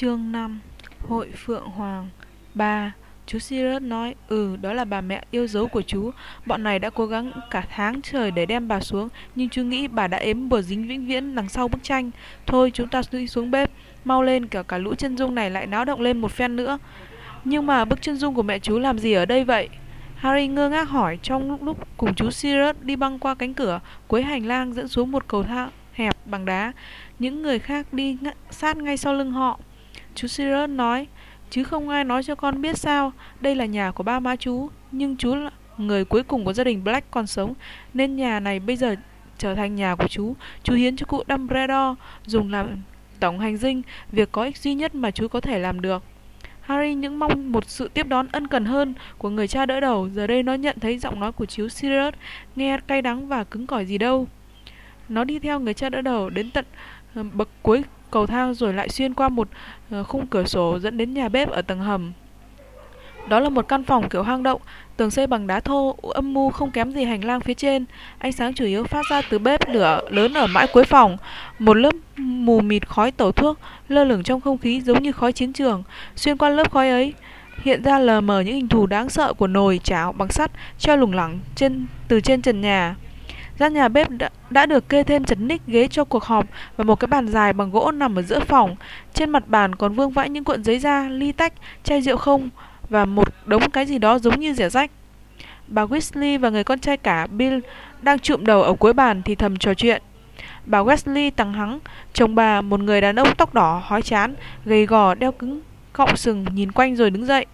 Chương 5 Hội Phượng Hoàng 3 Chú Sirius nói, ừ, đó là bà mẹ yêu dấu của chú. Bọn này đã cố gắng cả tháng trời để đem bà xuống, nhưng chú nghĩ bà đã ếm bờ dính vĩnh viễn đằng sau bức tranh. Thôi, chúng ta đi xuống bếp, mau lên, kẻo cả lũ chân dung này lại náo động lên một phen nữa. Nhưng mà bức chân dung của mẹ chú làm gì ở đây vậy? Harry ngơ ngác hỏi trong lúc, lúc cùng chú Sirius đi băng qua cánh cửa, cuối hành lang dẫn xuống một cầu thang hẹp bằng đá. Những người khác đi sát ngay sau lưng họ. Chú Sirius nói, chứ không ai nói cho con biết sao, đây là nhà của ba má chú, nhưng chú là người cuối cùng của gia đình Black còn sống, nên nhà này bây giờ trở thành nhà của chú. Chú hiến cho cụ Dumbledore dùng làm tổng hành dinh, việc có ích duy nhất mà chú có thể làm được. Harry những mong một sự tiếp đón ân cần hơn của người cha đỡ đầu, giờ đây nó nhận thấy giọng nói của chú Sirius nghe cay đắng và cứng cỏi gì đâu. Nó đi theo người cha đỡ đầu đến tận ờ, bậc cuối cầu thang rồi lại xuyên qua một ờ, khung cửa sổ dẫn đến nhà bếp ở tầng hầm. Đó là một căn phòng kiểu hang động, tường xây bằng đá thô, âm mưu không kém gì hành lang phía trên. Ánh sáng chủ yếu phát ra từ bếp lửa lớn ở mãi cuối phòng. Một lớp mù mịt khói tẩu thuốc lơ lửng trong không khí giống như khói chiến trường. Xuyên qua lớp khói ấy, hiện ra lờ mờ những hình thù đáng sợ của nồi chảo bằng sắt treo lủng lẳng trên từ trên trần nhà. Gian nhà bếp đã, đã được kê thêm chấn ních ghế cho cuộc họp và một cái bàn dài bằng gỗ nằm ở giữa phòng. Trên mặt bàn còn vương vãi những cuộn giấy da, ly tách, chai rượu không và một đống cái gì đó giống như rẻ rách. Bà Weasley và người con trai cả Bill đang trụm đầu ở cuối bàn thì thầm trò chuyện. Bà Wesley tăng hắng, chồng bà một người đàn ông tóc đỏ, hói chán, gầy gò, đeo cứng cọng sừng nhìn quanh rồi đứng dậy.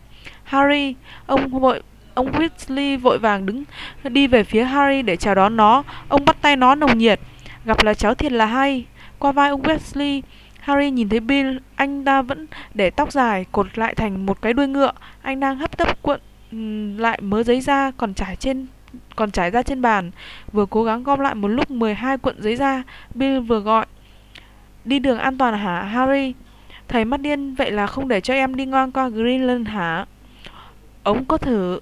Harry, ông vội Ông Weasley vội vàng đứng đi về phía Harry để chào đón nó. Ông bắt tay nó nồng nhiệt. Gặp là cháu thiệt là hay. Qua vai ông Weasley, Harry nhìn thấy Bill, anh ta vẫn để tóc dài cột lại thành một cái đuôi ngựa. Anh đang hấp tấp cuộn ừ, lại mớ giấy da còn trải trên còn trải ra trên bàn, vừa cố gắng gom lại một lúc 12 cuộn giấy da, Bill vừa gọi. Đi đường an toàn hả Harry? Thầy mắt điên vậy là không để cho em đi ngang qua Greenland hả? Ông có thử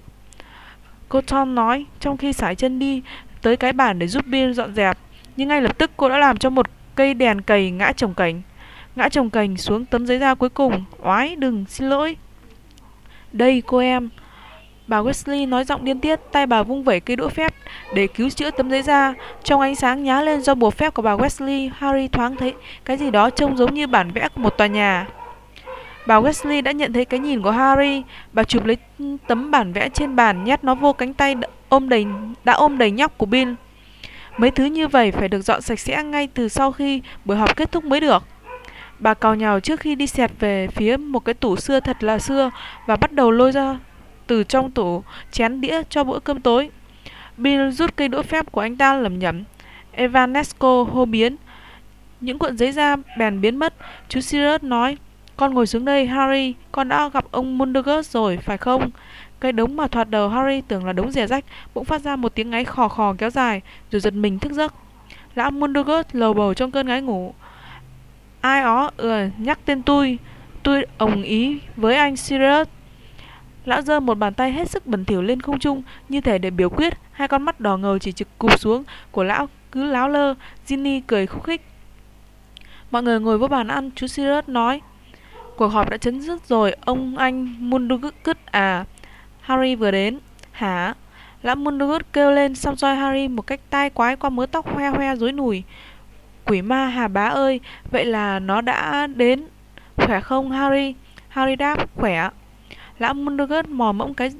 Cô Tom nói trong khi sải chân đi tới cái bàn để giúp Bill dọn dẹp. Nhưng ngay lập tức cô đã làm cho một cây đèn cầy ngã trồng cành. Ngã trồng cành xuống tấm giấy da cuối cùng. Oái, đừng, xin lỗi. Đây cô em. Bà Wesley nói giọng điên tiết, tay bà vung vẩy cây đũa phép để cứu chữa tấm giấy da. Trong ánh sáng nhá lên do bùa phép của bà Wesley, Harry thoáng thấy cái gì đó trông giống như bản vẽ của một tòa nhà. Bà Wesley đã nhận thấy cái nhìn của Harry, bà chụp lấy tấm bản vẽ trên bàn nhét nó vô cánh tay ôm đầy đã ôm đầy nhóc của Bill. Mấy thứ như vậy phải được dọn sạch sẽ ngay từ sau khi buổi họp kết thúc mới được. Bà cào nhào trước khi đi xẹt về phía một cái tủ xưa thật là xưa và bắt đầu lôi ra từ trong tủ chén đĩa cho bữa cơm tối. Bill rút cây đũa phép của anh ta lẩm nhẩm. Evanesco hô biến. Những cuộn giấy da bèn biến mất. Chú Sirius nói. Con ngồi xuống đây, Harry, con đã gặp ông Mundergus rồi, phải không? Cái đống mà thoạt đầu Harry tưởng là đống rẻ rách, bỗng phát ra một tiếng ngáy khò khò kéo dài, rồi giật mình thức giấc. Lão Mundergus lầu bầu trong cơn ngáy ngủ. Ai ó, ừ, nhắc tên tôi, tôi đồng ý với anh Sirius. Lão giơ một bàn tay hết sức bẩn thỉu lên không trung, như thể để biểu quyết, hai con mắt đỏ ngầu chỉ trực cụp xuống của lão cứ láo lơ, Ginny cười khúc khích. Mọi người ngồi vô bàn ăn, chú Sirius nói, Cuộc họp đã chấm dứt rồi, ông anh Mundugut à. Harry vừa đến. Hả? Lão Mundugut kêu lên xong roi Harry một cách tai quái qua mớ tóc hoe hoe rối nùi. Quỷ ma hà bá ơi, vậy là nó đã đến. Khỏe không Harry? Harry đáp, khỏe. Lão Mundugut mò mẫm cái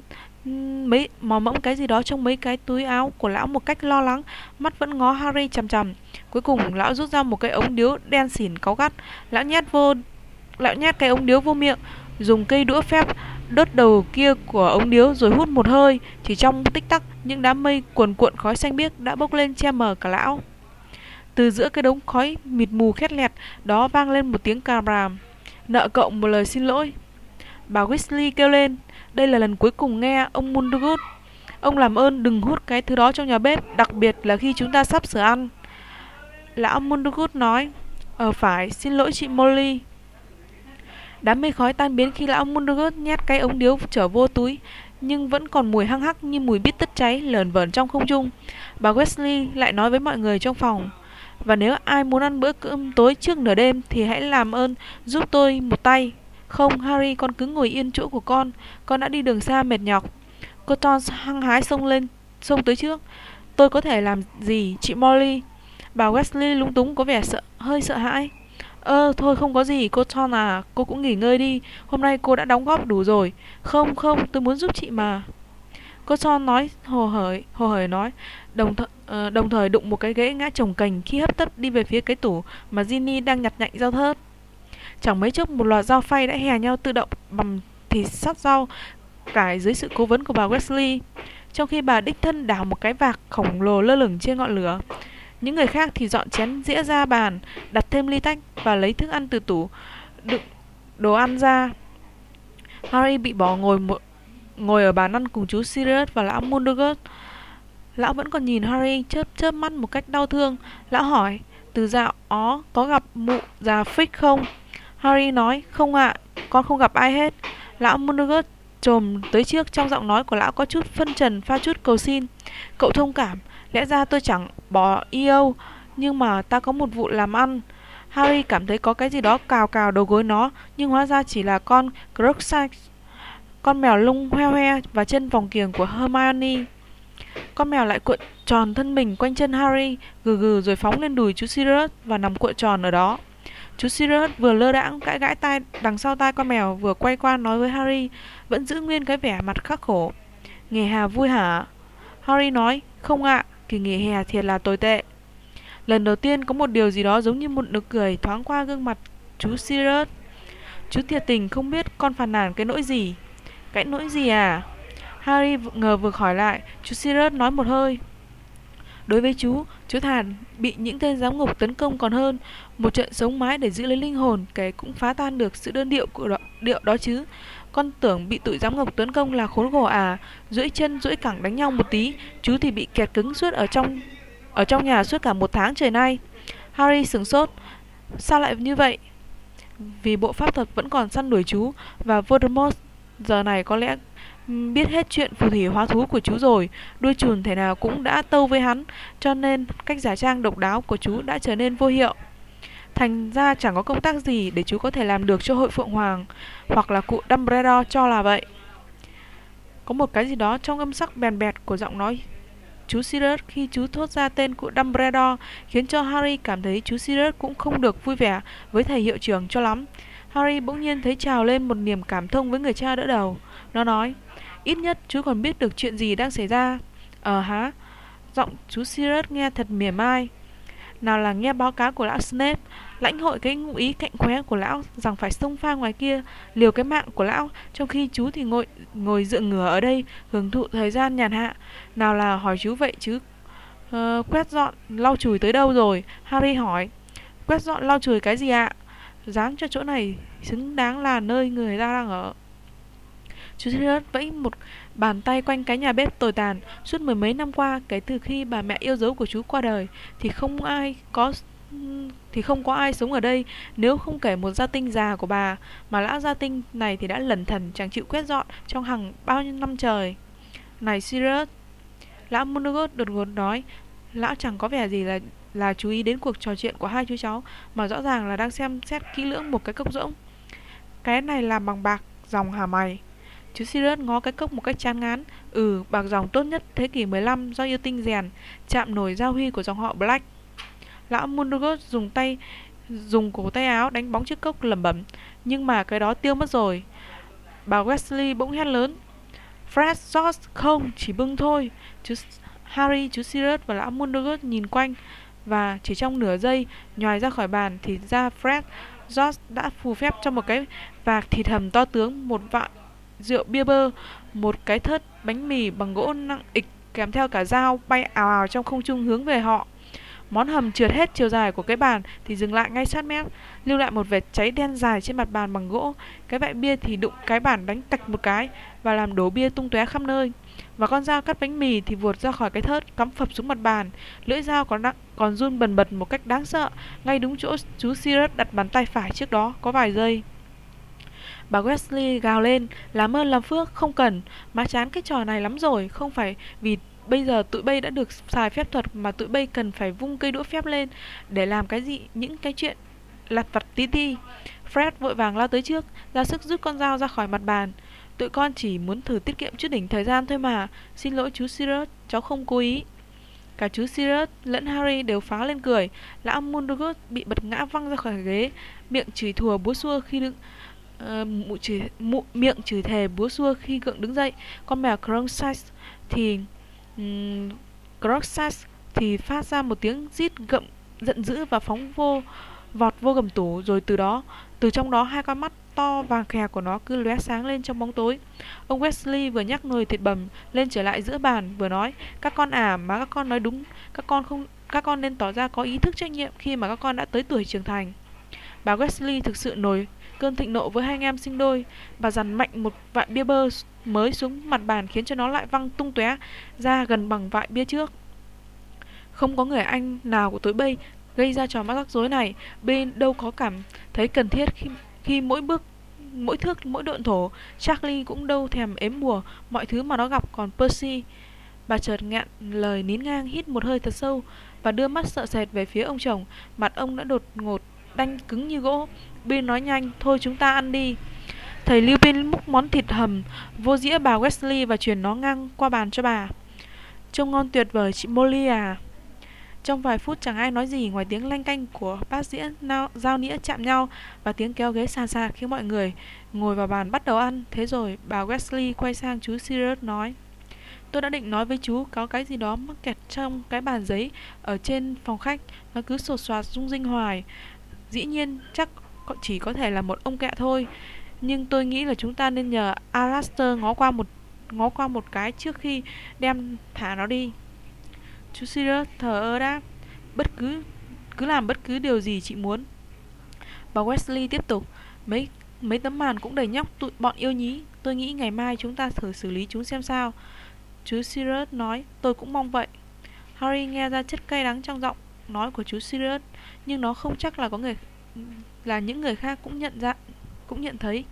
mấy mò mẫm cái gì đó trong mấy cái túi áo của lão một cách lo lắng, mắt vẫn ngó Harry chằm chằm. Cuối cùng lão rút ra một cái ống điếu đen xỉn cáu gắt, lão nhét vô lão nhét cái ống điếu vô miệng, dùng cây đũa phép đốt đầu kia của ống điếu rồi hút một hơi. Chỉ trong tích tắc, những đám mây cuồn cuộn khói xanh biếc đã bốc lên che mờ cả lão. Từ giữa cái đống khói mịt mù khét lẹt đó vang lên một tiếng cà ràm. Nợ cậu một lời xin lỗi. Bà Weasley kêu lên, đây là lần cuối cùng nghe ông Mundugut. Ông làm ơn đừng hút cái thứ đó trong nhà bếp, đặc biệt là khi chúng ta sắp sửa ăn. Lão Mundugut nói, Ờ phải, xin lỗi chị Molly. Đám mây khói tan biến khi lão Mundergut nhét cái ống điếu trở vô túi, nhưng vẫn còn mùi hăng hắc như mùi bít tất cháy lởn vởn trong không trung. Bà Wesley lại nói với mọi người trong phòng, Và nếu ai muốn ăn bữa cơm tối trước nửa đêm thì hãy làm ơn giúp tôi một tay. Không, Harry, con cứ ngồi yên chỗ của con. Con đã đi đường xa mệt nhọc. Cô Ton hăng hái xông lên, xông tới trước. Tôi có thể làm gì, chị Molly? Bà Wesley lúng túng có vẻ sợ, hơi sợ hãi. Ơ, thôi không có gì, cô cho à, cô cũng nghỉ ngơi đi. Hôm nay cô đã đóng góp đủ rồi. Không, không, tôi muốn giúp chị mà. Cô Son nói hồ hởi, hồ hởi nói, đồng, th uh, đồng thời đụng một cái ghế ngã trồng cành khi hấp tấp đi về phía cái tủ mà Ginny đang nhặt nhạnh rau thớt. Chẳng mấy chốc một loạt dao phay đã hè nhau tự động bằng thịt sắt rau cải dưới sự cố vấn của bà Wesley, trong khi bà đích thân đảo một cái vạc khổng lồ lơ lửng trên ngọn lửa. Những người khác thì dọn chén dĩa ra bàn, đặt thêm ly tách và lấy thức ăn từ tủ đựng đồ ăn ra. Harry bị bỏ ngồi một ngồi ở bàn ăn cùng chú Sirius và lão Mundurgus. Lão vẫn còn nhìn Harry chớp chớp mắt một cách đau thương. Lão hỏi, từ dạo ó có gặp mụ già Frick không? Harry nói, không ạ, con không gặp ai hết. Lão Mundurgus trồm tới trước trong giọng nói của lão có chút phân trần pha chút cầu xin. Cậu thông cảm, lẽ ra tôi chẳng bỏ yêu, nhưng mà ta có một vụ làm ăn. Harry cảm thấy có cái gì đó cào cào đầu gối nó, nhưng hóa ra chỉ là con Crookshanks con mèo lung hoe hoe và chân vòng kiềng của Hermione. Con mèo lại cuộn tròn thân mình quanh chân Harry, gừ gừ rồi phóng lên đùi chú Sirius và nằm cuộn tròn ở đó. Chú Sirius vừa lơ đãng gãi gãi tai đằng sau tai con mèo vừa quay qua nói với Harry, vẫn giữ nguyên cái vẻ mặt khắc khổ. Nghề hà vui hả? Harry nói, không ạ, kỳ nghỉ hè thiệt là tồi tệ. Lần đầu tiên có một điều gì đó giống như một nụ cười thoáng qua gương mặt chú Sirius. Chú thiệt tình không biết con phàn nàn cái nỗi gì. Cái nỗi gì à? Harry ngờ vực hỏi lại, chú Sirius nói một hơi. Đối với chú, chú thản bị những tên giám ngục tấn công còn hơn một trận sống mái để giữ lấy linh hồn, cái cũng phá tan được sự đơn điệu của đó, điệu đó chứ. Con tưởng bị tụi giám ngọc tấn công là khốn khổ à, duỗi chân duỗi cẳng đánh nhau một tí, chú thì bị kẹt cứng suốt ở trong ở trong nhà suốt cả một tháng trời nay. Harry sửng sốt, sao lại như vậy? Vì bộ pháp thuật vẫn còn săn đuổi chú và Voldemort Giờ này có lẽ biết hết chuyện phù thủy hóa thú của chú rồi Đuôi chùn thể nào cũng đã tâu với hắn Cho nên cách giả trang độc đáo của chú đã trở nên vô hiệu Thành ra chẳng có công tác gì để chú có thể làm được cho hội Phượng Hoàng Hoặc là cụ Dumbledore cho là vậy Có một cái gì đó trong âm sắc bèn bẹt của giọng nói chú Sirius khi chú thốt ra tên cụ Dumbledore Khiến cho Harry cảm thấy chú Sirius cũng không được vui vẻ với thầy hiệu trưởng cho lắm Harry bỗng nhiên thấy trào lên một niềm cảm thông với người cha đỡ đầu. Nó nói, ít nhất chú còn biết được chuyện gì đang xảy ra. Ờ hả? Giọng chú Sirius nghe thật mỉa mai. Nào là nghe báo cáo của lão Snape, lãnh hội cái ngụ ý cạnh khóe của lão rằng phải xông pha ngoài kia, liều cái mạng của lão, trong khi chú thì ngồi ngồi dựa ngửa ở đây, hưởng thụ thời gian nhàn hạ. Nào là hỏi chú vậy chứ, uh, quét dọn, lau chùi tới đâu rồi? Harry hỏi, quét dọn lau chùi cái gì ạ? dáng cho chỗ này xứng đáng là nơi người ta đang ở chú Sirius vẫy một bàn tay quanh cái nhà bếp tồi tàn suốt mười mấy năm qua, kể từ khi bà mẹ yêu dấu của chú qua đời, thì không ai có thì không có ai sống ở đây nếu không kể một gia tinh già của bà mà lão gia tinh này thì đã lẩn thần chẳng chịu quét dọn trong hàng bao nhiêu năm trời này Sirius lão Monogot đột ngột nói lão chẳng có vẻ gì là là chú ý đến cuộc trò chuyện của hai chú cháu, mà rõ ràng là đang xem xét kỹ lưỡng một cái cốc rỗng. Cái này làm bằng bạc, dòng hà mày? Chú Sirius ngó cái cốc một cách chán ngán. Ừ, bạc dòng tốt nhất thế kỷ 15 do yêu tinh rèn, chạm nổi giao huy của dòng họ Black. Lão Mundurgus dùng tay dùng cổ tay áo đánh bóng chiếc cốc lẩm bẩm, nhưng mà cái đó tiêu mất rồi. Bà Wesley bỗng hét lớn. Fred George không, chỉ bưng thôi. Chú Harry, chú Sirius và lão Mundurgus nhìn quanh và chỉ trong nửa giây nhòi ra khỏi bàn thì ra Fred George đã phù phép cho một cái vạc thịt hầm to tướng, một vạn rượu bia bơ, một cái thớt bánh mì bằng gỗ nặng ịch kèm theo cả dao bay ào ào trong không trung hướng về họ. Món hầm trượt hết chiều dài của cái bàn thì dừng lại ngay sát mép, lưu lại một vệt cháy đen dài trên mặt bàn bằng gỗ. Cái vại bia thì đụng cái bàn đánh tạch một cái và làm đổ bia tung tóe khắp nơi. Và con dao cắt bánh mì thì vụt ra khỏi cái thớt, cắm phập xuống mặt bàn. Lưỡi dao còn nặng, còn run bần bật một cách đáng sợ, ngay đúng chỗ chú Sirius đặt bàn tay phải trước đó có vài giây. Bà Wesley gào lên, làm ơn làm phước, không cần, má chán cái trò này lắm rồi, không phải vì bây giờ tụi bay đã được xài phép thuật mà tụi bay cần phải vung cây đũa phép lên để làm cái gì những cái chuyện lặt vặt tí ti. Fred vội vàng lao tới trước ra sức rút con dao ra khỏi mặt bàn. Tụi con chỉ muốn thử tiết kiệm chút đỉnh thời gian thôi mà. Xin lỗi chú sirius cháu không cố ý. Cả chú sirius lẫn harry đều phá lên cười. Lão mundugus bị bật ngã văng ra khỏi ghế miệng chửi thùa búa xua khi đứng uh, mụ chửi, mụ, miệng chửi thề búa xua khi gượng đứng dậy. Con mèo Cronside thì um, Cronside thì phát ra một tiếng rít gậm giận dữ và phóng vô vọt vô gầm tủ. Rồi từ đó từ trong đó hai con mắt to vàng khè của nó cứ lóe sáng lên trong bóng tối. Ông wesley vừa nhắc nồi thịt bầm lên trở lại giữa bàn vừa nói các con à mà các con nói đúng. Các con không các con nên tỏ ra có ý thức trách nhiệm khi mà các con đã tới tuổi trưởng thành. Bà wesley thực sự nổi cơn thịnh nộ với hai anh em sinh đôi và dằn mạnh một vại bia bơ mới xuống mặt bàn khiến cho nó lại văng tung tóe ra gần bằng vại bia trước. Không có người anh nào của tối bây gây ra trò mắt rắc rối này, bên đâu có cảm thấy cần thiết khi khi mỗi bước, mỗi thước, mỗi độn thổ, Charlie cũng đâu thèm ếm bùa mọi thứ mà nó gặp còn Percy. Bà chợt ngạn lời nín ngang, hít một hơi thật sâu và đưa mắt sợ sệt về phía ông chồng, mặt ông đã đột ngột đanh cứng như gỗ. Bill nói nhanh thôi chúng ta ăn đi. Thầy Lưu Bill múc món thịt hầm vô dĩa bà Wesley và chuyển nó ngang qua bàn cho bà. Trông ngon tuyệt vời chị Molly à. Trong vài phút chẳng ai nói gì ngoài tiếng lanh canh của bát dĩa nao, dao nĩa chạm nhau và tiếng kéo ghế xa xa khiến mọi người ngồi vào bàn bắt đầu ăn. Thế rồi bà Wesley quay sang chú Sirius nói Tôi đã định nói với chú có cái gì đó mắc kẹt trong cái bàn giấy ở trên phòng khách Nó cứ sột soạt rung rinh hoài. Dĩ nhiên chắc chỉ có thể là một ông kẹ thôi. Nhưng tôi nghĩ là chúng ta nên nhờ Alastair ngó qua một, ngó qua một cái trước khi đem thả nó đi. Chú Sirius thờ ơ đáp Bất cứ Cứ làm bất cứ điều gì chị muốn. Bà Wesley tiếp tục. Mấy mấy tấm màn cũng đầy nhóc tụi bọn yêu nhí. Tôi nghĩ ngày mai chúng ta thử xử lý chúng xem sao. Chú Sirius nói, Tôi cũng mong vậy. Harry nghe ra chất cay đắng trong giọng nói của chú Sirius Nhưng nó không chắc là có người là những người khác cũng nhận ra Cũng nhận thấy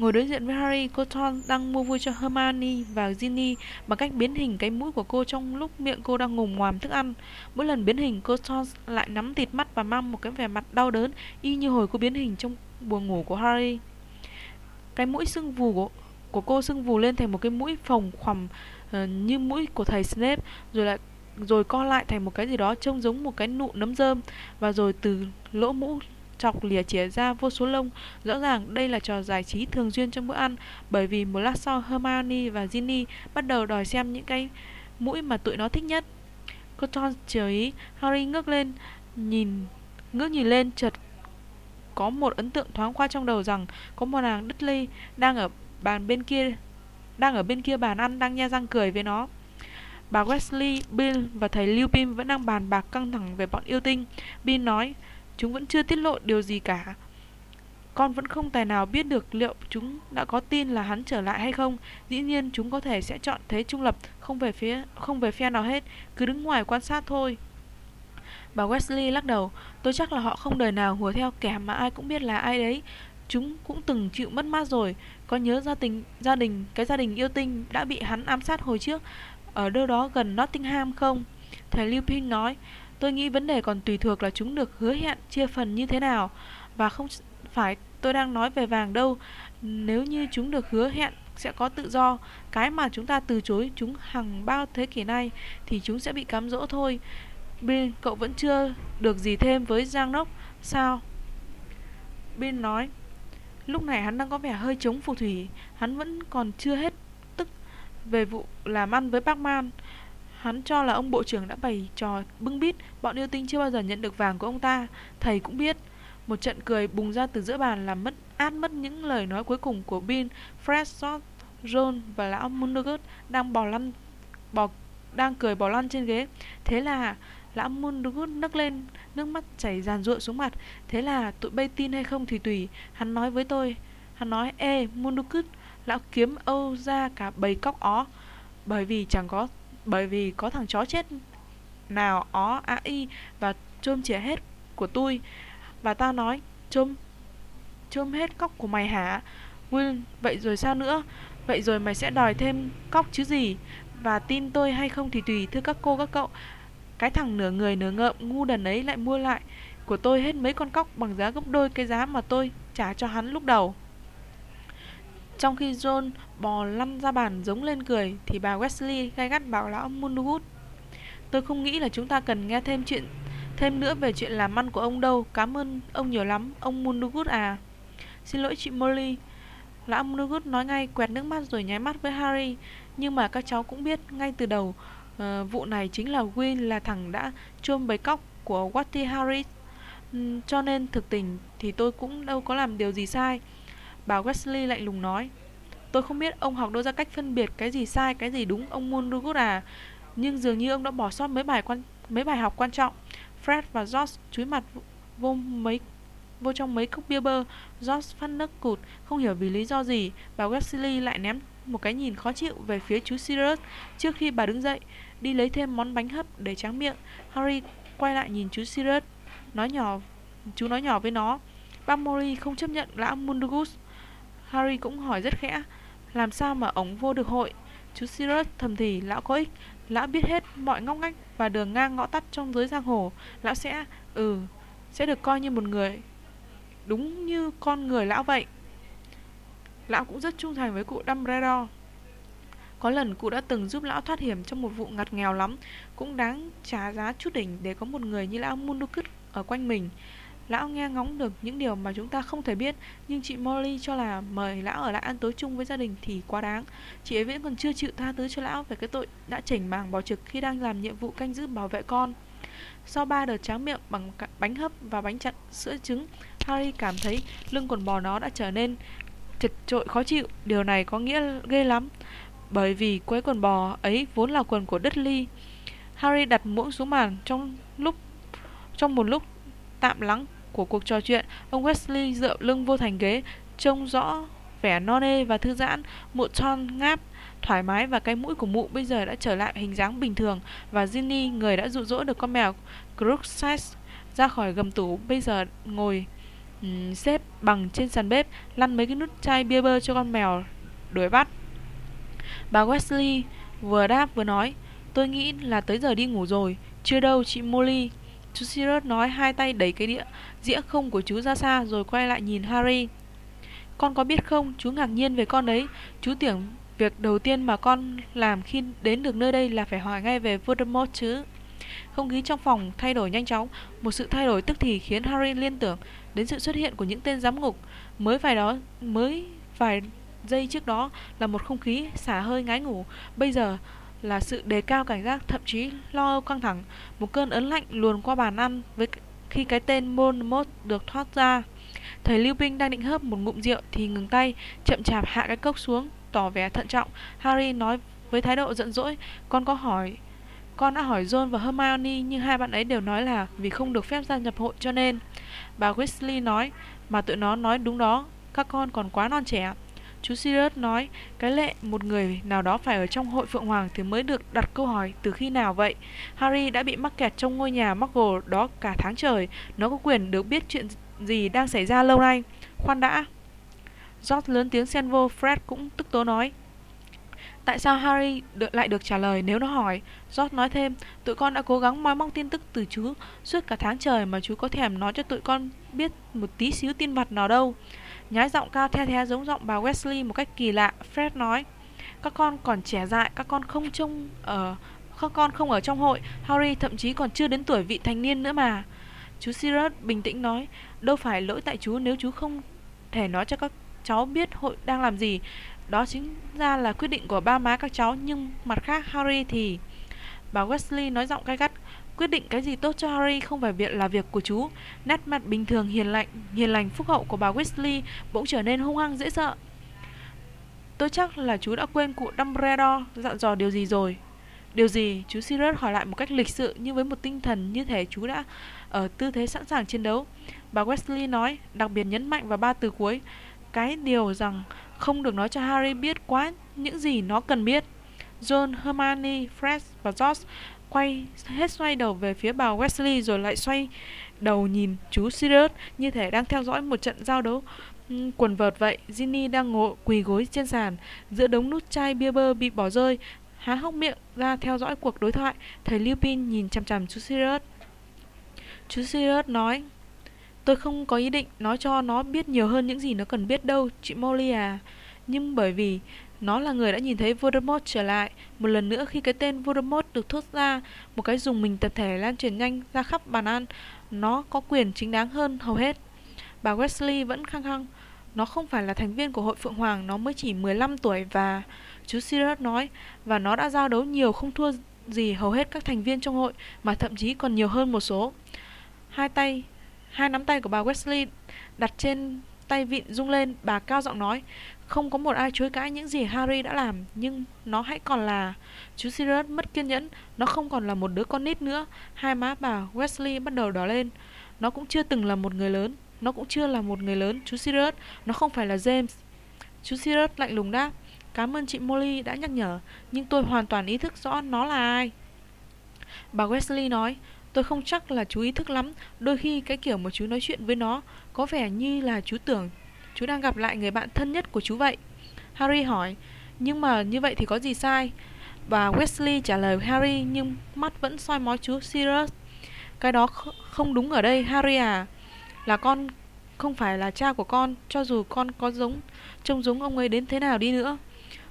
Ngồi đối diện với Harry, cô Thorn đang mua vui cho Hermione và Ginny bằng cách biến hình cái mũi của cô trong lúc miệng cô đang ngồm ngoàm thức ăn. Mỗi lần biến hình, cô Thorn lại nắm thịt mắt và mang một cái vẻ mặt đau đớn, y như hồi cô biến hình trong buồng ngủ của Harry. Cái mũi sưng vù của, của cô sưng vù lên thành một cái mũi phồng khoằm uh, như mũi của thầy Snape, rồi lại rồi co lại thành một cái gì đó trông giống một cái nụ nấm rơm và rồi từ lỗ mũ chọc lìa chìa ra vô số lông. Rõ ràng đây là trò giải trí thường xuyên trong bữa ăn, bởi vì một lát sau Hermione và Ginny bắt đầu đòi xem những cái mũi mà tụi nó thích nhất. Cô chờ ý, Harry ngước lên, nhìn ngước nhìn lên chợt có một ấn tượng thoáng qua trong đầu rằng có một nàng đứt ly đang ở bàn bên kia đang ở bên kia bàn ăn đang nhe răng cười với nó. Bà Wesley, Bill và thầy Lupin vẫn đang bàn bạc căng thẳng về bọn yêu tinh. Bill nói, Chúng vẫn chưa tiết lộ điều gì cả. Con vẫn không tài nào biết được liệu chúng đã có tin là hắn trở lại hay không. Dĩ nhiên chúng có thể sẽ chọn thế trung lập Không về phía không về phe nào hết Cứ đứng ngoài quan sát thôi. Bà Wesley lắc đầu Tôi chắc là họ không đời nào hùa theo kẻ mà ai cũng biết là ai đấy. Chúng cũng từng chịu mất mát rồi. Có nhớ gia đình, gia đình cái gia đình yêu tinh đã bị hắn ám sát hồi trước Ở đâu đó gần Nottingham không? Thầy Lupin nói Tôi nghĩ vấn đề còn tùy thuộc là chúng được hứa hẹn chia phần như thế nào. Và không phải tôi đang nói về vàng đâu. Nếu như chúng được hứa hẹn sẽ có tự do. Cái mà chúng ta từ chối chúng hàng bao thế kỷ nay Thì chúng sẽ bị cám dỗ thôi. Bin, cậu vẫn chưa được gì thêm với Giang Nốc Sao? Bin nói Lúc này hắn đang có vẻ hơi chống phù thủy. Hắn vẫn còn chưa hết tức về vụ làm ăn với bác man Hắn cho là ông bộ trưởng đã bày trò bưng bít Bọn yêu tinh chưa bao giờ nhận được vàng của ông ta. Thầy cũng biết. Một trận cười bùng ra từ giữa bàn làm mất át mất những lời nói cuối cùng của Bill Fred, George, John và lão Mundergut đang bò lăn bò đang cười bò lăn trên ghế. Thế là lão Mundergut nấc lên Nước mắt chảy ràn rụa xuống mặt. Thế là tụi bay tin hay không thì tùy. Hắn nói với tôi Hắn nói Ê Mundergut Lão kiếm Âu ra cả bầy cóc ó. Bởi vì chẳng có bởi vì có thằng chó chết nào ó á y và chôm chĩa hết của tôi. Và tao nói, chôm chôm hết cóc của mày hả? Will vậy rồi sao nữa? Vậy rồi mày sẽ đòi thêm cóc chứ gì? Và tin tôi hay không thì tùy thưa các cô, các cậu. Cái thằng nửa người nửa ngợm ngu đần ấy lại mua lại, Của tôi hết mấy con cóc bằng giá gấp đôi cái giá mà tôi trả cho hắn lúc đầu. Trong khi John bò lăn ra bàn giống lên cười Thì bà Wesley gai gắt bảo lão Moonwood. Tôi không nghĩ là chúng ta cần nghe thêm chuyện thêm nữa về chuyện làm ăn của ông đâu. Cảm ơn ông nhiều lắm Ông Moonwood à. Xin lỗi chị Molly Lão Moonwood nói ngay quẹt nước mắt rồi nháy mắt với Harry. Nhưng mà các cháu cũng biết ngay từ đầu uh, Vụ này chính là Will là thằng đã chôm bấy cóc của Watty Harris. Um, Cho nên thực tình thì tôi cũng đâu có làm điều gì sai. Bà Wesley lạnh lùng nói Tôi không biết ông học đâu ra cách phân biệt cái gì sai, cái gì đúng ông Mundugut à Nhưng dường như ông đã bỏ sót mấy bài quan mấy bài học quan trọng Fred và George chúi mặt vô mấy vô trong mấy cốc bia bơ. George phát nước cụt, không hiểu vì lý do gì. Bà Wesley lại ném một cái nhìn khó chịu về phía chú Sirius trước khi bà đứng dậy, đi lấy thêm món bánh hấp để tráng miệng. Harry quay lại nhìn chú Sirius, nói nhỏ, chú nói nhỏ với nó. Bác Mori không chấp nhận lão Mundugus. Harry cũng hỏi rất khẽ, làm sao mà ống vô được hội? Chú Sirius thầm thì lão có ích, lão biết hết mọi ngóc ngách và đường ngang ngõ tắt trong giới giang hồ. Lão sẽ, ừ, sẽ được coi như một người đúng như con người lão vậy. Lão cũng rất trung thành với cụ Dumbledore. Có lần cụ đã từng giúp lão thoát hiểm trong một vụ ngặt nghèo lắm, cũng đáng trả giá chút đỉnh để có một người như lão Mundukut ở quanh mình. Lão nghe ngóng được những điều mà chúng ta không thể biết, Nhưng chị Molly cho là mời lão ở lại ăn tối chung với gia đình thì quá đáng. Chị ấy vẫn còn chưa chịu tha thứ cho lão về cái tội đã chỉnh màng bỏ trực khi đang làm nhiệm vụ canh giữ bảo vệ con. Sau ba đợt tráng miệng bằng bánh hấp và bánh chặn sữa trứng, Harry cảm thấy lưng quần bò nó đã trở nên chật trội khó chịu. Điều này có nghĩa ghê lắm, Bởi vì quấy quần bò ấy vốn là quần của Dudley Harry đặt muỗng xuống bàn trong lúc, trong một lúc tạm lắng của cuộc trò chuyện, ông Wesley dựa lưng vô thành ghế, trông rõ vẻ non nê và thư giãn, mụ Tom ngáp thoải mái và cái mũi của mụ bây giờ đã trở lại hình dáng bình thường và Ginny, người đã dụ dỗ được con mèo Crookshanks ra khỏi gầm tủ, bây giờ ngồi um, xếp bằng trên sàn bếp, lăn mấy cái nút chai bia bơ cho con mèo đuổi bắt. Bà Wesley vừa đáp vừa nói, tôi nghĩ là tới giờ đi ngủ rồi, chưa đâu chị Molly. Chú Sirius nói hai tay đẩy cái đĩa dĩa không của chú ra xa rồi quay lại nhìn Harry. Con có biết không, chú ngạc nhiên về con đấy. Chú tưởng việc đầu tiên mà con làm khi đến được nơi đây là phải hỏi ngay về Voldemort chứ. Không khí trong phòng thay đổi nhanh chóng, một sự thay đổi tức thì khiến Harry liên tưởng đến sự xuất hiện của những tên giám ngục. Mới vài đó, mới vài giây trước đó là một không khí xả hơi ngái ngủ, bây giờ là sự đề cao cảnh giác, thậm chí lo âu căng thẳng. Một cơn ớn lạnh luồn qua bàn ăn với khi cái tên Monmouth được thoát ra. thấy Lưu Binh đang định hớp một ngụm rượu thì ngừng tay, chậm chạp hạ cái cốc xuống, tỏ vẻ thận trọng. Harry nói với thái độ giận dỗi, con có hỏi con đã hỏi John và Hermione nhưng hai bạn ấy đều nói là vì không được phép gia nhập hội cho nên. Bà Weasley nói, mà tụi nó nói đúng đó, các con còn quá non trẻ. Chú Sirius nói, cái lệ một người nào đó phải ở trong hội Phượng Hoàng thì mới được đặt câu hỏi từ khi nào vậy? Harry đã bị mắc kẹt trong ngôi nhà Muggle đó cả tháng trời, nó có quyền được biết chuyện gì đang xảy ra lâu nay. Khoan đã. George lớn tiếng xen vô, Fred cũng tức tố nói. Tại sao Harry được, lại được trả lời nếu nó hỏi? George nói thêm, tụi con đã cố gắng moi móc tin tức từ chú suốt cả tháng trời mà chú có thèm nói cho tụi con biết một tí xíu tin vặt nào đâu. Nhái giọng cao the thé giống giọng bà Wesley một cách kỳ lạ, Fred nói, các con còn trẻ dại, các con không trông ở các con không ở trong hội, Harry thậm chí còn chưa đến tuổi vị thành niên nữa mà. Chú Sirius bình tĩnh nói, đâu phải lỗi tại chú nếu chú không thể nói cho các cháu biết hội đang làm gì. Đó chính ra là quyết định của ba má các cháu, nhưng mặt khác Harry thì... Bà Wesley nói giọng cay gắt, quyết định cái gì tốt cho Harry không phải việc là việc của chú. Nét mặt bình thường hiền lành, hiền lành phúc hậu của bà Weasley bỗng trở nên hung hăng dễ sợ. Tôi chắc là chú đã quên cụ Dumbledore dặn dò điều gì rồi. Điều gì? Chú Sirius hỏi lại một cách lịch sự nhưng với một tinh thần như thể chú đã ở tư thế sẵn sàng chiến đấu. Bà Weasley nói, đặc biệt nhấn mạnh vào ba từ cuối, cái điều rằng không được nói cho Harry biết quá những gì nó cần biết. John, Hermione, Fred và George quay hết xoay đầu về phía bà Wesley rồi lại xoay đầu nhìn chú Sirius như thể đang theo dõi một trận giao đấu ừ, quần vợt vậy. Ginny đang ngồi quỳ gối trên sàn giữa đống nút chai bia bơ bị bỏ rơi. há hốc miệng ra theo dõi cuộc đối thoại. Thầy Lupin nhìn chằm chằm chú Sirius. Chú Sirius nói, tôi không có ý định nói cho nó biết nhiều hơn những gì nó cần biết đâu, chị Molly à. Nhưng bởi vì nó là người đã nhìn thấy Voldemort trở lại. Một lần nữa khi cái tên Voldemort được thốt ra, Một cái dùng mình tập thể lan truyền nhanh ra khắp bàn ăn, Nó có quyền chính đáng hơn hầu hết. Bà Wesley vẫn khăng khăng, Nó không phải là thành viên của hội Phượng Hoàng, Nó mới chỉ 15 tuổi và Chú Sirius nói, Và nó đã giao đấu nhiều không thua gì hầu hết các thành viên trong hội, Mà thậm chí còn nhiều hơn một số. Hai tay, Hai nắm tay của bà Wesley đặt trên tay vịn rung lên, Bà cao giọng nói không có một ai chối cãi những gì Harry đã làm, Nhưng nó hãy còn là Chú Sirius mất kiên nhẫn. Nó không còn là một đứa con nít nữa. Hai má bà Wesley bắt đầu đỏ lên. Nó cũng chưa từng là một người lớn. Nó cũng chưa là một người lớn, Chú Sirius. Nó không phải là James. Chú Sirius lạnh lùng đáp, Cảm ơn chị Molly đã nhắc nhở, Nhưng tôi hoàn toàn ý thức rõ nó là ai. Bà Wesley nói, Tôi không chắc là chú ý thức lắm. Đôi khi cái kiểu mà chú nói chuyện với nó Có vẻ như là chú tưởng Chú đang gặp lại người bạn thân nhất của chú vậy? Harry hỏi. Nhưng mà như vậy thì có gì sai? Và Wesley trả lời Harry, Nhưng mắt vẫn soi mói chú Sirius. Cái đó không đúng ở đây, Harry à. Là con, không phải là cha của con, Cho dù con có giống, Trông giống ông ấy đến thế nào đi nữa.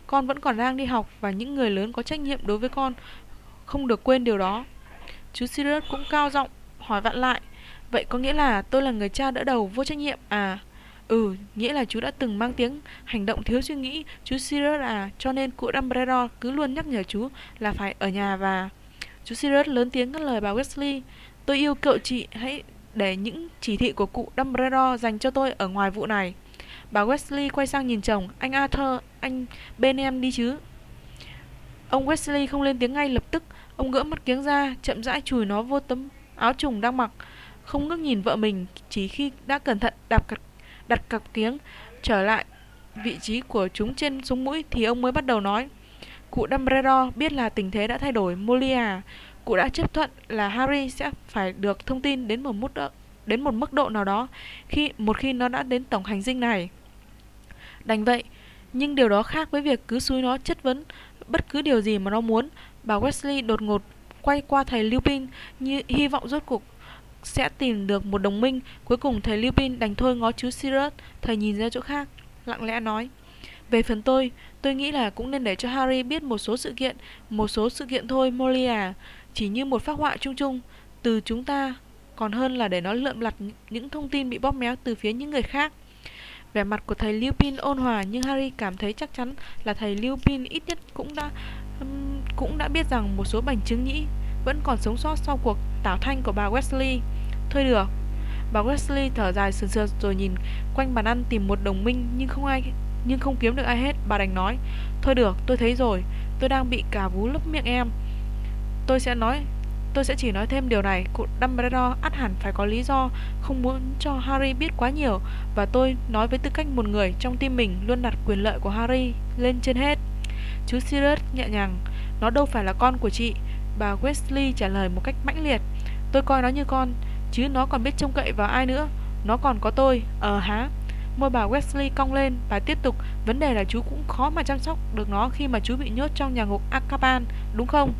Con vẫn còn đang đi học Và những người lớn có trách nhiệm đối với con Không được quên điều đó. Chú Sirius cũng cao giọng hỏi vặn lại. Vậy có nghĩa là tôi là người cha đỡ đầu vô trách nhiệm à? Ừ, nghĩa là chú đã từng mang tiếng hành động thiếu suy nghĩ. Chú Sirius à, cho nên cụ Dumbledore cứ luôn nhắc nhở chú là phải ở nhà và... Chú Sirius lớn tiếng ngắt lời bà Wesley Tôi yêu cậu chị, hãy để những chỉ thị của cụ Dumbledore dành cho tôi ở ngoài vụ này. Bà Wesley quay sang nhìn chồng Anh Arthur, anh bên em đi chứ? Ông Wesley không lên tiếng ngay lập tức Ông gỡ mắt kiếng ra, chậm rãi chùi nó vô tấm áo trùng đang mặc Không ngước nhìn vợ mình Chỉ khi đã cẩn thận đạp cật đặt cặp kiếng trở lại vị trí của chúng trên súng mũi thì ông mới bắt đầu nói. Cụ Dumbledore biết là tình thế đã thay đổi. Molly à, cụ đã chấp thuận là Harry sẽ phải được thông tin đến một mức độ, đến một mức độ nào đó khi một khi nó đã đến tổng hành dinh này. Đành vậy, nhưng điều đó khác với việc cứ xúi nó chất vấn bất cứ điều gì mà nó muốn. Bà Wesley đột ngột quay qua thầy Lupin như hy vọng rốt cuộc sẽ tìm được một đồng minh. Cuối cùng thầy Lupin đành thôi ngó chú Sirius, thầy nhìn ra chỗ khác, lặng lẽ nói. Về phần tôi, tôi nghĩ là cũng nên để cho Harry biết một số sự kiện, một số sự kiện thôi, Molly à, chỉ như một phác họa chung chung từ chúng ta, còn hơn là để nó lượm lặt những thông tin bị bóp méo từ phía những người khác. Vẻ mặt của thầy Lupin ôn hòa nhưng Harry cảm thấy chắc chắn là thầy Lupin ít nhất cũng đã um, cũng đã biết rằng một số bằng chứng nhĩ vẫn còn sống sót sau cuộc tảo thanh của bà Wesley. Thôi được. Bà Wesley thở dài sườn sườn rồi nhìn quanh bàn ăn tìm một đồng minh nhưng không ai nhưng không kiếm được ai hết. Bà đành nói, thôi được, tôi thấy rồi, tôi đang bị cả vú lấp miệng em. Tôi sẽ nói, tôi sẽ chỉ nói thêm điều này. Cụ Dumbledore ắt hẳn phải có lý do không muốn cho Harry biết quá nhiều và tôi nói với tư cách một người trong tim mình luôn đặt quyền lợi của Harry lên trên hết. Chú Sirius nhẹ nhàng, nó đâu phải là con của chị Bà Wesley trả lời một cách mãnh liệt. Tôi coi nó như con, Chứ nó còn biết trông cậy vào ai nữa. Nó còn có tôi Ờ há. Môi bà Wesley cong lên, Bà tiếp tục, Vấn đề là chú cũng khó mà chăm sóc được nó Khi mà chú bị nhốt trong nhà ngục Akaban Đúng không?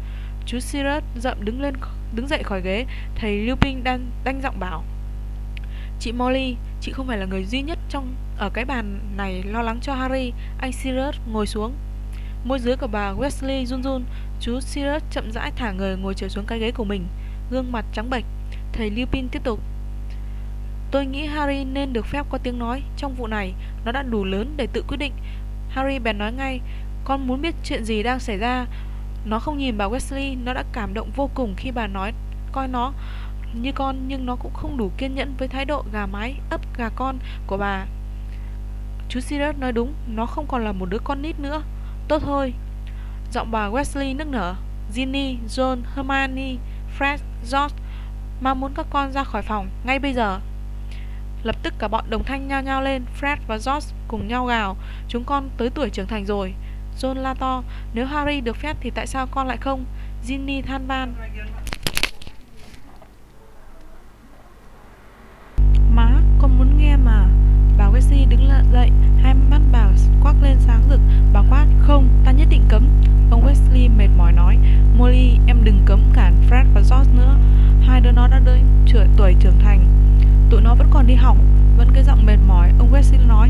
Chú Sirius dậm đứng lên, đứng dậy khỏi ghế. Thầy Lupin đang đanh giọng bảo. Chị Molly, Chị không phải là người duy nhất trong, ở cái bàn này lo lắng cho Harry. Anh Sirius ngồi xuống. Môi dưới của bà Wesley run run. Chú Sirius chậm rãi thả người ngồi trở xuống cái ghế của mình, Gương mặt trắng bệch. Thầy Lupin tiếp tục. Tôi nghĩ Harry nên được phép có tiếng nói Trong vụ này. Nó đã đủ lớn để tự quyết định. Harry bèn nói ngay, Con muốn biết chuyện gì đang xảy ra? Nó không nhìn bà Wesley, Nó đã cảm động vô cùng khi bà nói, Coi nó như con, Nhưng nó cũng không đủ kiên nhẫn với thái độ gà mái, ấp gà con của bà. Chú Sirius nói đúng, Nó không còn là một đứa con nít nữa. Tốt thôi Giọng bà Wesley nức nở. Ginny, John, Hermione, Fred, George Mang muốn các con ra khỏi phòng ngay bây giờ. Lập tức cả bọn đồng thanh nhao nhao lên. Fred và George cùng nhau gào Chúng con tới tuổi trưởng thành rồi. John la to Nếu Harry được phép thì tại sao con lại không? Ginny than van. Má, con muốn nghe mà. Bà Wesley đứng dậy, hai mắt bà quắc lên sáng rực. Bà quát, không, ta nhất định cấm. Ông Wesley mệt mỏi nói, Molly, em đừng cấm cả Fred và George nữa. Hai đứa nó đã đến tuổi trưởng thành. Tụi nó vẫn còn đi học, vẫn cái giọng mệt mỏi, ông Wesley nói.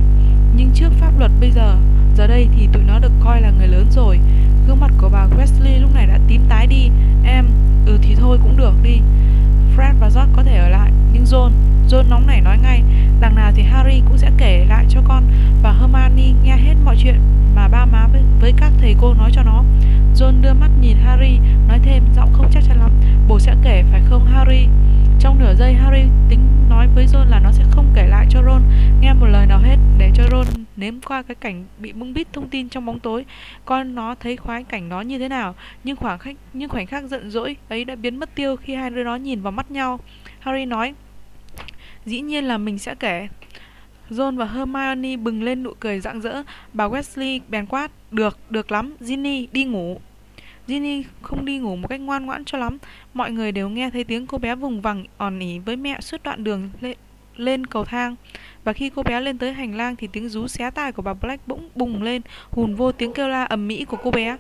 Nhưng trước pháp luật bây giờ, giờ đây thì tụi nó được coi là người lớn rồi. Gương mặt của bà Wesley lúc này đã tím tái đi. Em, ừ thì thôi cũng được đi. Fred và George có thể ở lại, nhưng John John nóng nảy nói ngay Đằng nào thì Harry cũng sẽ kể lại cho con Và Hermione nghe hết mọi chuyện Mà ba má với, với các thầy cô nói cho nó. John đưa mắt nhìn Harry Nói thêm giọng không chắc chắn lắm Bố sẽ kể phải không Harry? Trong nửa giây Harry tính nói với John là nó sẽ không kể lại cho Ron Nghe một lời nào hết Để cho Ron nếm qua cái cảnh bị bưng bít thông tin trong bóng tối. Con nó thấy khoái cảnh đó như thế nào Nhưng khoảng khắc, nhưng khoảnh khắc giận dỗi ấy đã biến mất tiêu khi hai đứa nó nhìn vào mắt nhau. Harry nói Dĩ nhiên là mình sẽ kể. John và Hermione bừng lên nụ cười rạng rỡ. Bà Wesley bèn quát Được, được lắm, Ginny, đi ngủ. Ginny không đi ngủ một cách ngoan ngoãn cho lắm. Mọi người đều nghe thấy tiếng cô bé vùng vằng òn ỉ với mẹ suốt đoạn đường lên, lên cầu thang. Và khi cô bé lên tới hành lang thì tiếng rú xé tai của bà Black bỗng bùng lên Hùn vô tiếng kêu la ầm mỹ của cô bé.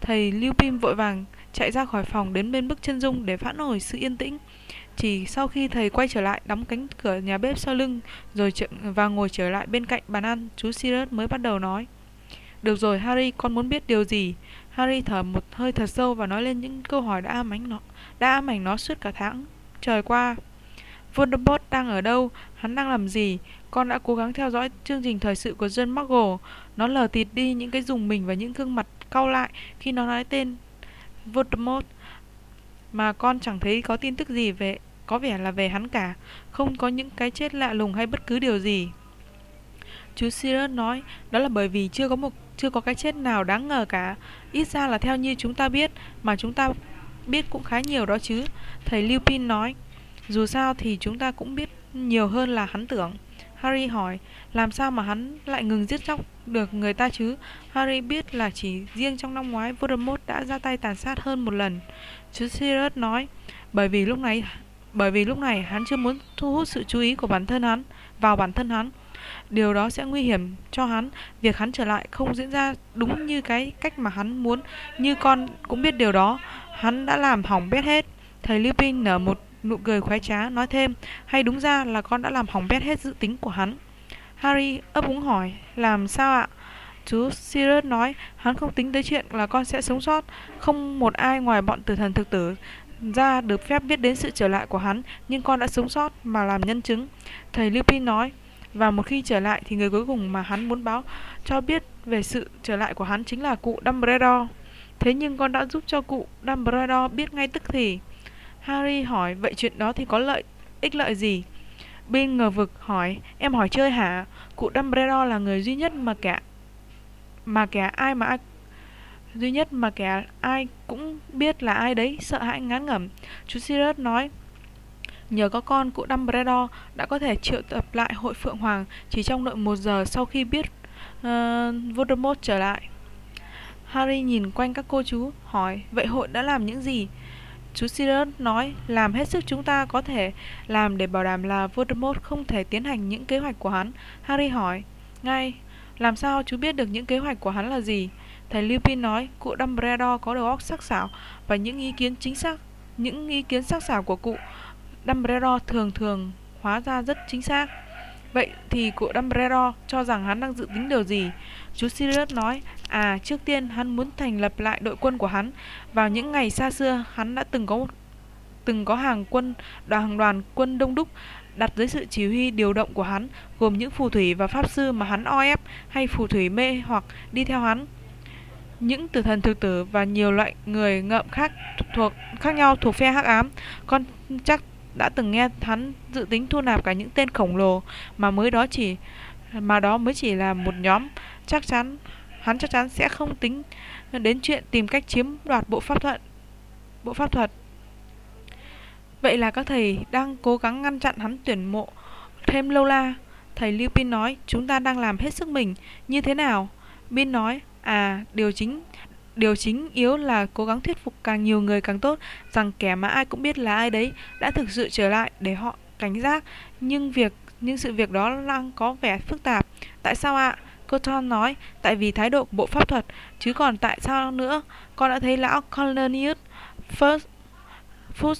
Thầy Lupin vội vàng chạy ra khỏi phòng đến bên bức chân dung để phản hồi sự yên tĩnh chỉ sau khi thầy quay trở lại đóng cánh cửa nhà bếp sau lưng rồi và ngồi trở lại bên cạnh bàn ăn, chú Sirius mới bắt đầu nói. Được rồi Harry, con muốn biết điều gì? Harry thở một hơi thật sâu và nói lên những câu hỏi đã ám ảnh nó, đã ám ảnh nó suốt cả tháng trời qua. Voldemort đang ở đâu? Hắn đang làm gì? Con đã cố gắng theo dõi chương trình thời sự của John Muggle. Nó lờ tịt đi những cái dùng mình và những gương mặt cau lại khi nó nói tên Voldemort mà con chẳng thấy có tin tức gì về có vẻ là về hắn cả, không có những cái chết lạ lùng hay bất cứ điều gì. Chú Sirius nói, đó là bởi vì chưa có một chưa có cái chết nào đáng ngờ cả, ít ra là theo như chúng ta biết, mà chúng ta biết cũng khá nhiều đó chứ. Thầy Lupin nói, dù sao thì chúng ta cũng biết nhiều hơn là hắn tưởng. Harry hỏi, làm sao mà hắn lại ngừng giết chóc được người ta chứ? Harry biết là chỉ riêng trong năm ngoái Voldemort đã ra tay tàn sát hơn một lần. Chú Sirius nói, bởi vì lúc này bởi vì lúc này hắn chưa muốn thu hút sự chú ý của bản thân hắn vào bản thân hắn. Điều đó sẽ nguy hiểm cho hắn, việc hắn trở lại không diễn ra đúng như cái cách mà hắn muốn, như con cũng biết điều đó, hắn đã làm hỏng bét hết. Thầy Lupin nở một nụ cười khoái trá nói thêm, hay đúng ra là con đã làm hỏng bét hết dự tính của hắn. Harry ấp úng hỏi, làm sao ạ? Chú Sirius nói, hắn không tính tới chuyện là con sẽ sống sót, không một ai ngoài bọn tử thần thực tử ra được phép biết đến sự trở lại của hắn, nhưng con đã sống sót mà làm nhân chứng. Thầy Lupin nói, và một khi trở lại thì người cuối cùng mà hắn muốn báo cho biết về sự trở lại của hắn chính là cụ Dumbledore. Thế nhưng con đã giúp cho cụ Dumbledore biết ngay tức thì. Harry hỏi, vậy chuyện đó thì có lợi, ích lợi gì? Bill ngờ vực hỏi, em hỏi chơi hả? Cụ Dumbledore là người duy nhất mà kẻ mà kẻ ai mà ai duy nhất mà kẻ ai cũng biết là ai đấy sợ hãi ngán ngẩm. Chú Sirius nói, nhờ có con cụ Dumbledore đã có thể triệu tập lại hội Phượng Hoàng chỉ trong đợi một giờ sau khi biết uh, Voldemort trở lại. Harry nhìn quanh các cô chú, hỏi, vậy hội đã làm những gì? Chú Sirius nói, làm hết sức chúng ta có thể làm để bảo đảm là Voldemort không thể tiến hành những kế hoạch của hắn. Harry hỏi, ngay, làm sao chú biết được những kế hoạch của hắn là gì? Thầy Lupin nói, cụ Dumbledore có đầu óc sắc sảo và những ý kiến chính xác, những ý kiến sắc sảo của cụ Dumbledore thường thường hóa ra rất chính xác. Vậy thì cụ Dumbledore cho rằng hắn đang dự tính điều gì? Chú Sirius nói, à trước tiên hắn muốn thành lập lại đội quân của hắn. Vào những ngày xa xưa, hắn đã từng có từng có hàng quân đoàn đoàn quân đông đúc đặt dưới sự chỉ huy điều động của hắn, gồm những phù thủy và pháp sư mà hắn o ép hay phù thủy mê hoặc đi theo hắn những tử thần thực tử và nhiều loại người ngợm khác thuộc, khác nhau thuộc phe hắc ám. Con chắc đã từng nghe hắn dự tính thu nạp cả những tên khổng lồ mà mới đó chỉ, mà đó mới chỉ là một nhóm. Chắc chắn, hắn chắc chắn sẽ không tính đến chuyện tìm cách chiếm đoạt bộ pháp thuật, bộ pháp thuật. Vậy là các thầy đang cố gắng ngăn chặn hắn tuyển mộ thêm lâu la. Thầy Lupin nói, chúng ta đang làm hết sức mình. Như thế nào? Bin nói À, điều chính điều chính yếu là cố gắng thuyết phục càng nhiều người càng tốt rằng kẻ mà ai cũng biết là ai đấy đã thực sự trở lại để họ cảnh giác, nhưng việc nhưng sự việc đó đang có vẻ phức tạp. Tại sao ạ? Cotton nói, tại vì thái độ của bộ pháp thuật, chứ còn tại sao nữa? Con đã thấy lão Colonius First Foot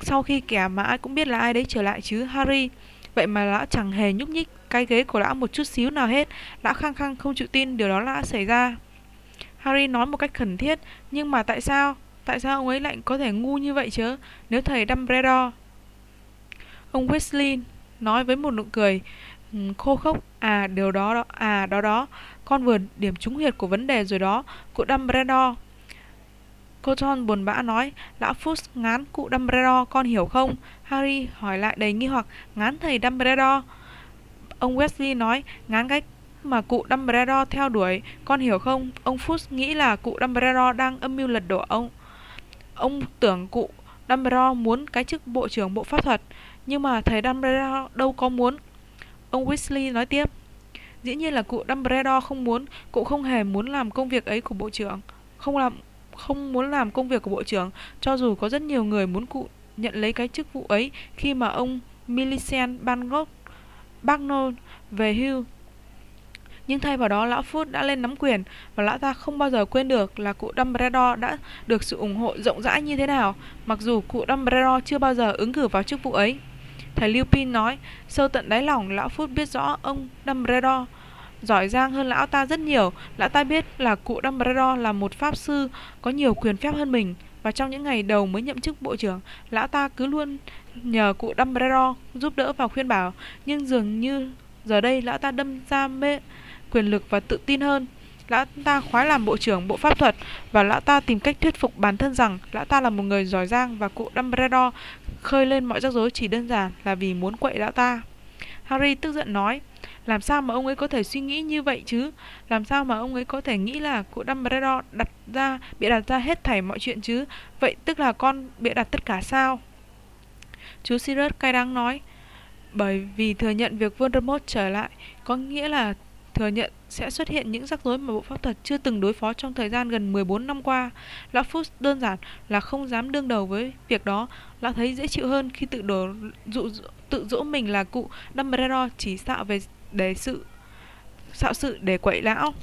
sau khi kẻ mà ai cũng biết là ai đấy trở lại chứ Harry. Vậy mà lão chẳng hề nhúc nhích cái ghế của lão một chút xíu nào hết. Lão khăng khăng không chịu tin điều đó đã xảy ra. Harry nói một cách khẩn thiết, nhưng mà tại sao? Tại sao ông ấy lại có thể ngu như vậy chứ? Nếu thầy Dumbledore... Ông Weasley nói với một nụ cười ừ, khô khốc. À, điều đó, đó à, đó đó. Con vừa điểm trúng huyệt của vấn đề rồi đó. Cụ Dumbledore. Cô John buồn bã nói, Lão Fuchs ngán cụ Dumbledore, con hiểu không? Harry hỏi lại đầy nghi hoặc, ngán thầy Dumbledore. Ông Wesley nói, ngán cái mà cụ Dumbledore theo đuổi, con hiểu không? Ông Fuchs nghĩ là cụ Dumbledore đang âm mưu lật đổ ông. Ông tưởng cụ Dumbledore muốn cái chức bộ trưởng bộ pháp thuật, nhưng mà thầy Dumbledore đâu có muốn. Ông Weasley nói tiếp, dĩ nhiên là cụ Dumbledore không muốn, cụ không hề muốn làm công việc ấy của bộ trưởng, không làm không muốn làm công việc của bộ trưởng, cho dù có rất nhiều người muốn cụ nhận lấy cái chức vụ ấy khi mà ông Millicent Bangor Bagnon về hưu. Nhưng thay vào đó, lão Food đã lên nắm quyền và lão ta không bao giờ quên được là cụ Dumbledore đã được sự ủng hộ rộng rãi như thế nào, mặc dù cụ Dumbledore chưa bao giờ ứng cử vào chức vụ ấy. Thầy Lupin nói, sâu tận đáy lòng, lão Food biết rõ ông Dumbledore giỏi giang hơn lão ta rất nhiều. Lão ta biết là cụ Dumbledore là một pháp sư có nhiều quyền phép hơn mình. Và trong những ngày đầu mới nhậm chức bộ trưởng, lão ta cứ luôn nhờ cụ Dumbledore giúp đỡ và khuyên bảo. Nhưng dường như giờ đây lão ta đâm ra mê quyền lực và tự tin hơn. Lão ta khoái làm bộ trưởng bộ pháp thuật và lão ta tìm cách thuyết phục bản thân rằng lão ta là một người giỏi giang và cụ Dumbledore khơi lên mọi rắc rối chỉ đơn giản là vì muốn quậy lão ta. Harry tức giận nói, làm sao mà ông ấy có thể suy nghĩ như vậy chứ? Làm sao mà ông ấy có thể nghĩ là cụ Dumbledore đặt ra, bịa đặt ra hết thảy mọi chuyện chứ? Vậy tức là con bịa đặt tất cả sao? Chú Sirius cay đắng nói, bởi vì thừa nhận việc Voldemort trở lại có nghĩa là thừa nhận sẽ xuất hiện những rắc rối mà bộ pháp thuật chưa từng đối phó trong thời gian gần 14 năm qua. Lão Fuchs đơn giản là không dám đương đầu với việc đó. Lão thấy dễ chịu hơn khi tự đổ dụ, tự dỗ mình là cụ Dumbledore chỉ xạo về để sự xạo sự để quậy lão.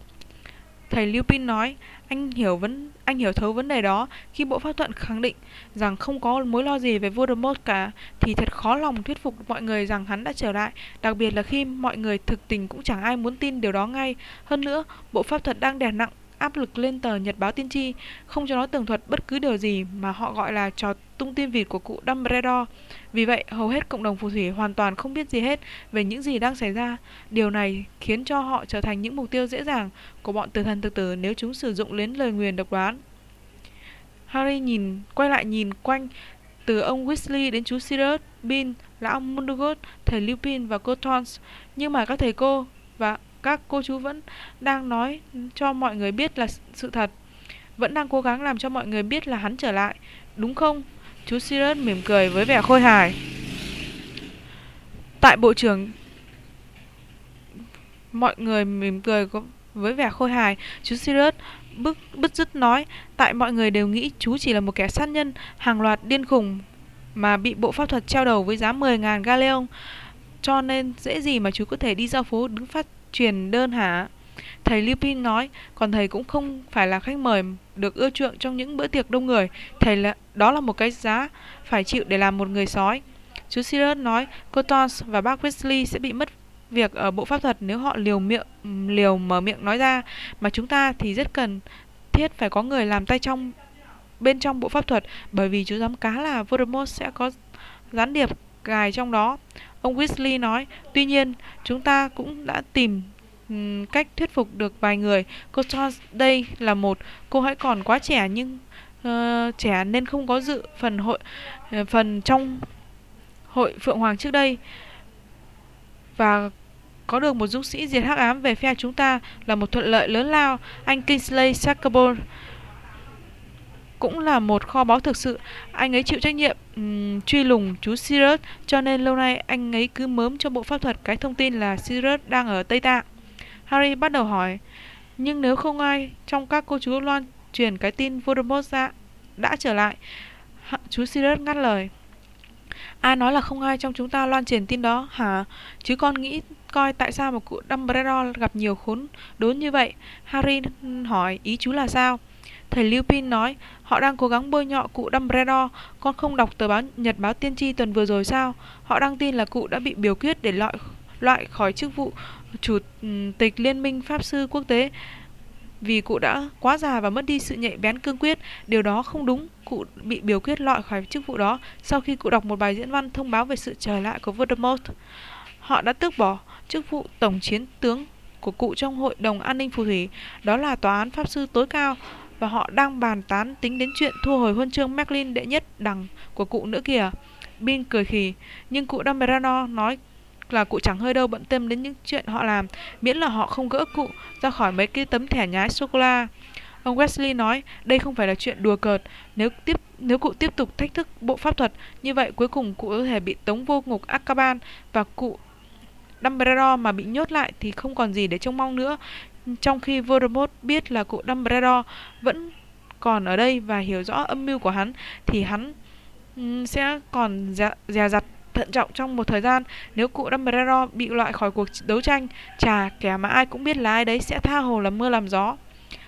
Thầy Lupin nói, anh hiểu vấn anh hiểu thấu vấn đề đó khi bộ pháp thuận khẳng định rằng không có mối lo gì về Voldemort cả thì thật khó lòng thuyết phục mọi người rằng hắn đã trở lại, đặc biệt là khi mọi người thực tình cũng chẳng ai muốn tin điều đó ngay. Hơn nữa, bộ pháp thuật đang đè nặng áp lực lên tờ Nhật báo tiên tri, không cho nó tường thuật bất cứ điều gì mà họ gọi là trò tung tin vịt của cụ Dumbledore. Vì vậy, hầu hết cộng đồng phù thủy hoàn toàn không biết gì hết về những gì đang xảy ra. Điều này khiến cho họ trở thành những mục tiêu dễ dàng của bọn tử thần tự tử nếu chúng sử dụng đến lời nguyền độc đoán. Harry nhìn quay lại nhìn quanh từ ông Weasley đến chú Sirius, Bean, lão Mundugot, thầy Lupin và cô Tons. Nhưng mà các thầy cô và các cô chú vẫn đang nói cho mọi người biết là sự thật. Vẫn đang cố gắng làm cho mọi người biết là hắn trở lại. Đúng không? Chú Sirius mỉm cười với vẻ khôi hài. Tại bộ trưởng mọi người mỉm cười với vẻ khôi hài, chú Sirius bức bứt rứt nói, tại mọi người đều nghĩ chú chỉ là một kẻ sát nhân hàng loạt điên khùng mà bị bộ pháp thuật treo đầu với giá 10.000 galeon. cho nên dễ gì mà chú có thể đi ra phố đứng phát truyền đơn hả? Thầy Lupin nói, còn thầy cũng không phải là khách mời được ưa chuộng trong những bữa tiệc đông người. Thầy là đó là một cái giá phải chịu để làm một người sói. Chú Sirius nói, cô Tons và bác Weasley sẽ bị mất việc ở bộ pháp thuật nếu họ liều miệng liều mở miệng nói ra, mà chúng ta thì rất cần thiết phải có người làm tay trong bên trong bộ pháp thuật, bởi vì chú dám cá là Voldemort sẽ có gián điệp gài trong đó. Ông Weasley nói, tuy nhiên chúng ta cũng đã tìm Ừ, cách thuyết phục được vài người. Cô cho đây là một, cô hãy còn quá trẻ nhưng uh, trẻ nên không có dự phần hội uh, phần trong hội Phượng Hoàng trước đây. Và có được một dũng sĩ diệt hắc ám về phe chúng ta là một thuận lợi lớn lao. Anh Kingsley Shacklebolt cũng là một kho báu thực sự. Anh ấy chịu trách nhiệm um, truy lùng chú Sirius, cho nên lâu nay anh ấy cứ mớm cho bộ pháp thuật cái thông tin là Sirius đang ở Tây Tạng. Harry bắt đầu hỏi, nhưng nếu không ai trong các cô chú loan truyền cái tin Voldemort ra đã trở lại, chú Sirius ngắt lời. Ai nói là không ai trong chúng ta loan truyền tin đó hả? Chứ con nghĩ coi tại sao mà cụ Dumbledore gặp nhiều khốn đốn như vậy. Harry hỏi ý chú là sao? Thầy Lupin nói, họ đang cố gắng bôi nhọ cụ Dumbledore. Con không đọc tờ báo Nhật báo Tiên tri tuần vừa rồi sao? Họ đăng tin là cụ đã bị biểu quyết để loại loại khỏi chức vụ chủ ừ, tịch Liên minh Pháp sư quốc tế vì cụ đã quá già và mất đi sự nhạy bén cương quyết. Điều đó không đúng. Cụ bị biểu quyết loại khỏi chức vụ đó sau khi cụ đọc một bài diễn văn thông báo về sự trở lại của Voldemort. Họ đã tước bỏ chức vụ tổng chiến tướng của cụ trong hội đồng an ninh phù thủy, đó là tòa án pháp sư tối cao và họ đang bàn tán tính đến chuyện thu hồi huân chương Merlin đệ nhất đẳng của cụ nữa kìa. Bin cười khì, nhưng cụ Dumbledore nói là cụ chẳng hơi đâu bận tâm đến những chuyện họ làm, miễn là họ không gỡ cụ ra khỏi mấy cái tấm thẻ nhái sô-cô-la. Ông Wesley nói, đây không phải là chuyện đùa cợt, nếu tiếp nếu cụ tiếp tục thách thức bộ pháp thuật, như vậy cuối cùng cụ có thể bị tống vô ngục Akaban và cụ Dumbledore mà bị nhốt lại thì không còn gì để trông mong nữa. Trong khi Voldemort biết là cụ Dumbledore vẫn còn ở đây và hiểu rõ âm mưu của hắn thì hắn sẽ còn dè dặt thận trọng trong một thời gian nếu cụ Dumbledore bị loại khỏi cuộc đấu tranh chà kẻ mà ai cũng biết là ai đấy sẽ tha hồ làm mưa làm gió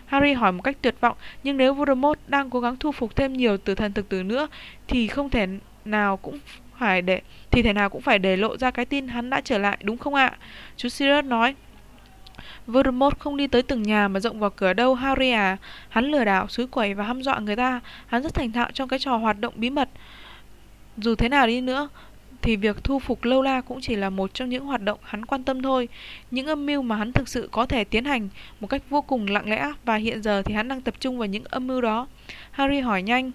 Harry hỏi một cách tuyệt vọng nhưng nếu Voldemort đang cố gắng thu phục thêm nhiều tử thần thực tử nữa thì không thể nào cũng phải để thì thể nào cũng phải để lộ ra cái tin hắn đã trở lại đúng không ạ? Chú Sirius nói. Voldemort không đi tới từng nhà mà rộng vào cửa đâu Harry à. Hắn lừa đảo, xúi quẩy và hăm dọa người ta. Hắn rất thành thạo trong cái trò hoạt động bí mật. Dù thế nào đi nữa, thì việc thu phục lâu la cũng chỉ là một trong những hoạt động hắn quan tâm thôi. Những âm mưu mà hắn thực sự có thể tiến hành một cách vô cùng lặng lẽ và hiện giờ thì hắn đang tập trung vào những âm mưu đó. Harry hỏi nhanh,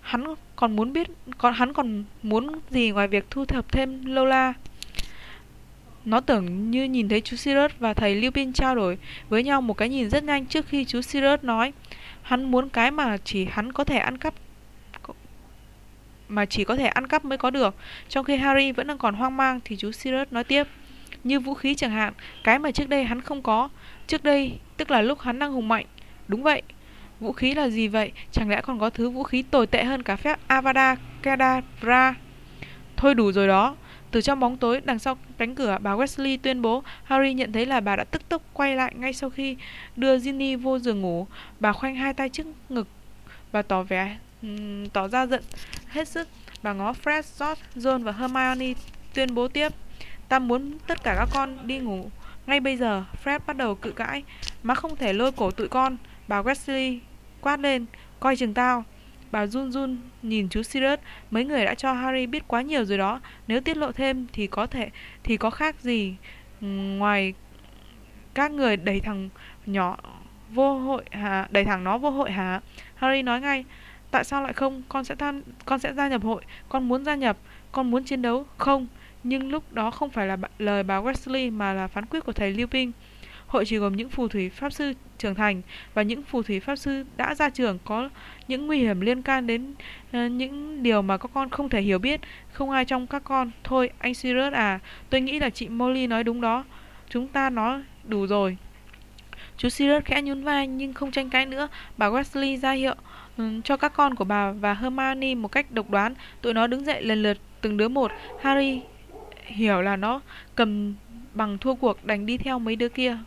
hắn còn muốn biết, còn, hắn còn muốn gì ngoài việc thu thập thêm Lola. Nó tưởng như nhìn thấy chú Sirius và thầy Lupin trao đổi với nhau một cái nhìn rất nhanh trước khi chú Sirius nói, hắn muốn cái mà chỉ hắn có thể ăn cắp mà chỉ có thể ăn cắp mới có được. Trong khi Harry vẫn đang còn hoang mang thì chú Sirius nói tiếp như vũ khí chẳng hạn, cái mà trước đây hắn không có. Trước đây, tức là lúc hắn đang hùng mạnh. Đúng vậy, Vũ khí là gì vậy? Chẳng lẽ còn có thứ vũ khí tồi tệ hơn cả phép Avada Kedavra? Thôi đủ rồi đó. Từ trong bóng tối đằng sau cánh cửa, bà Wesley tuyên bố Harry nhận thấy là bà đã tức tốc quay lại ngay sau khi đưa Ginny vô giường ngủ. Bà khoanh hai tay trước ngực và tỏ vẻ um, tỏ ra giận hết sức. Bà ngó Fred, George, John và Hermione tuyên bố tiếp. Ta muốn tất cả các con đi ngủ. Ngay bây giờ, Fred bắt đầu cự cãi. Má không thể lôi cổ tụi con. Bà Wesley quát lên, coi chừng tao. Bà run run nhìn chú Sirius, mấy người đã cho Harry biết quá nhiều rồi đó, nếu tiết lộ thêm thì có thể thì có khác gì ngoài các người đẩy thằng nhỏ vô hội hả? Đẩy thằng nó vô hội hả? Harry nói ngay, tại sao lại không? Con sẽ tham con sẽ gia nhập hội, con muốn gia nhập, con muốn chiến đấu. Không, nhưng lúc đó không phải là lời bà Wesley mà là phán quyết của thầy Lupin. Hội chỉ gồm những phù thủy pháp sư trưởng thành và những phù thủy pháp sư đã ra trường có những nguy hiểm liên can đến uh, những điều mà các con không thể hiểu biết. Không ai trong các con. Thôi, anh Sirius à, tôi nghĩ là chị Molly nói đúng đó. Chúng ta nói đủ rồi. Chú Sirius khẽ nhún vai nhưng không tranh cãi nữa. Bà Wesley ra hiệu Ừ, cho các con của bà và Hermione một cách độc đoán. Tụi nó đứng dậy lần lượt, từng đứa một. Harry hiểu là nó cầm bằng thua cuộc đành đi theo mấy đứa kia